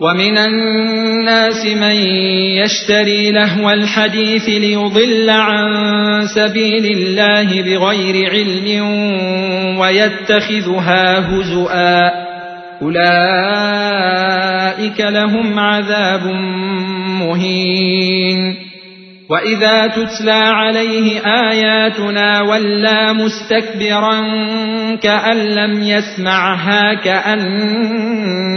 ومن الناس من يشتري لهو الحديث ليضل عن سبيل الله بغير علم ويتخذها هزؤا. أولئك لهم عذاب مهين. وإذا تتلى عليه آياتنا ولى مستكبرا كأن لم يسمعها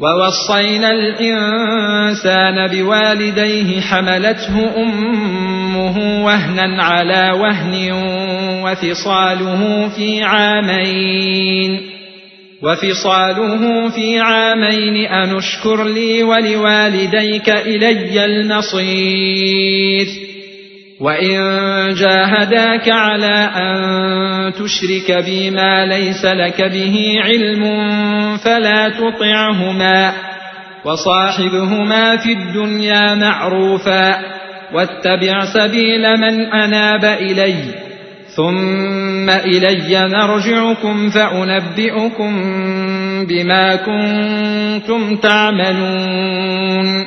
ووصينا الإنسان بوالديه حملته أمه وهنا على وهن وفصاله في عامين وفصاله في عامين أن اشكر لي ولوالديك إلي المصير وإن جاهداك على أن تشرك بي ما ليس لك به علم فلا تطعهما وصاحبهما في الدنيا معروفا واتبع سبيل من أناب إلي ثم إلي نرجعكم فأنبئكم بما كنتم تعملون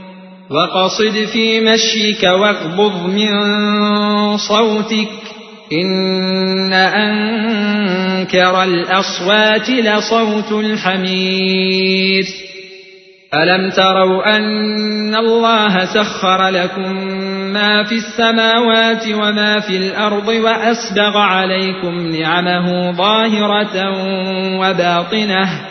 وقصد في مشيك واغضض من صوتك. إن أنكر الأصوات لصوت الحمير. ألم تروا أن الله سخر لكم ما في السماوات وما في الأرض وأسبغ عليكم نعمه ظاهرة وباطنة.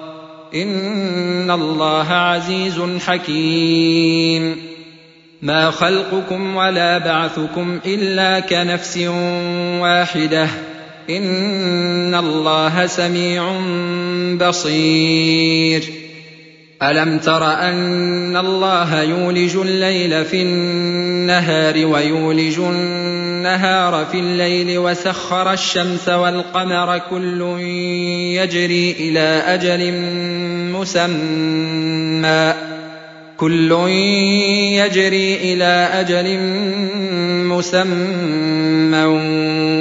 ان الله عزيز حكيم. ما خلقكم ولا بعثكم الا كنفس واحدة. ان الله سميع بصير. ألم تر أن الله يولج الليل في النهار ويولج النهار في الليل وسخر الشمس والقمر كل يجري إلى أجل مسمى كل يجري إلى أجل مسمى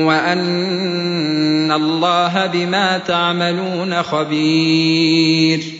وأن الله بما تعملون خبير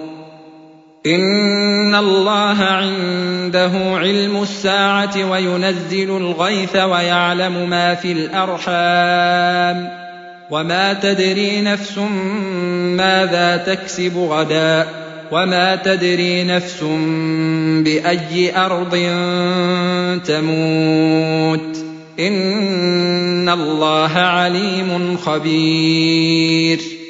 ان الله عنده علم الساعة وينزل الغيث ويعلم ما في الارحام وما تدري نفس ماذا تكسب غدا وما تدري نفس باي ارض تموت ان الله عليم خبير